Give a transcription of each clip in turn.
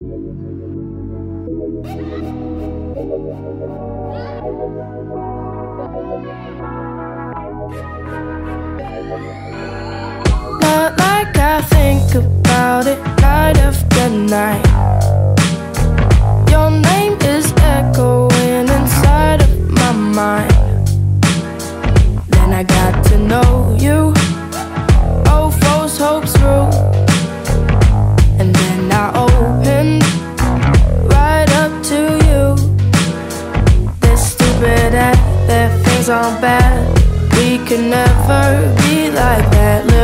Not like I think about it night after night. Your name is echoing inside of my mind. Things aren't bad. We can never be like that.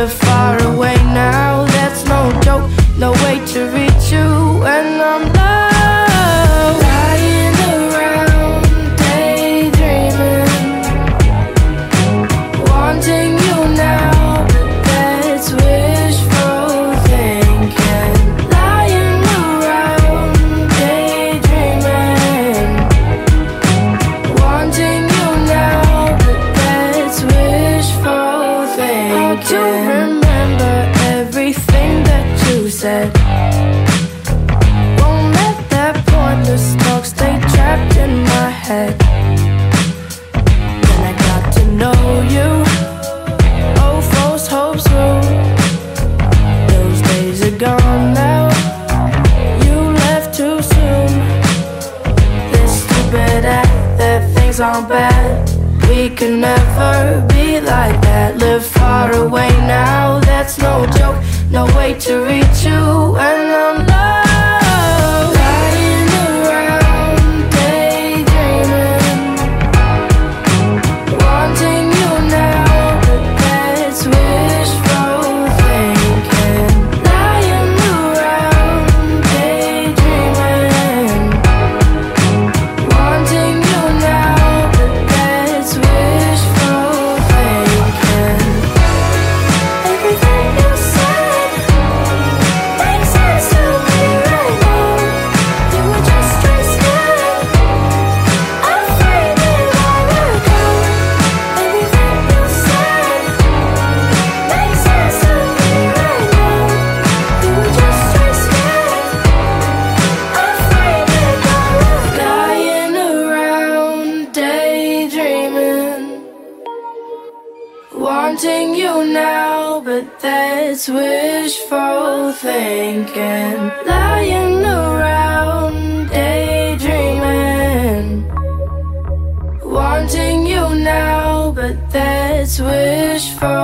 Won't let that pointless talk stay trapped in my head. Then I got to know you. Oh, false hopes. Those days are gone now. You left too soon. This stupid act that things aren't bad. We can never be like that. Live far away now, that's no joke. No way to reach Wanting you now, but that's wishful thinking. Lying around, daydreaming. Wanting you now, but that's wishful